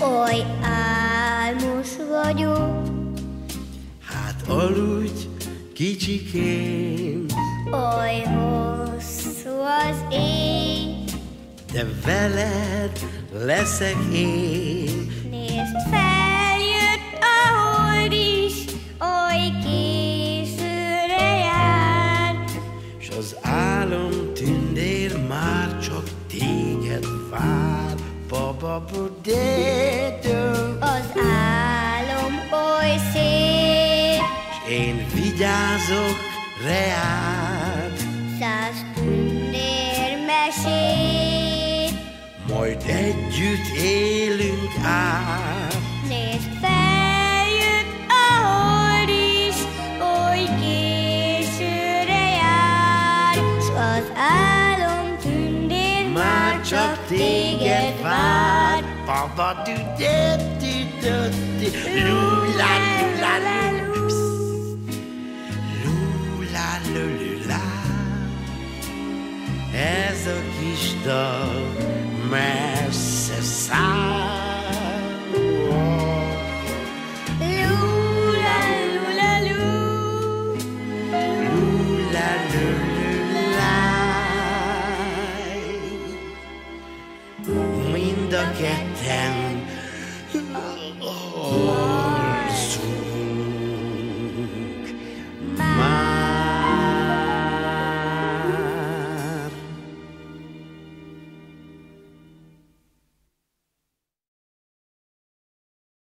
Oly álmos vagyok. Hát aludj, leszek én. Nézd, feljött a hold is, oly későre jár. S az álom tündér már csak téged vár, baba budédő. Az álom oly szép, s én vigyázok reád. Száz tündér mesét, majd együtt élünk át. Nézd, feljött a hold is, oly későre jár, s az álom tündér már csak téged vár. Baba du de du de du lula lula lula ez a kis dal messze száll. Mind a ketten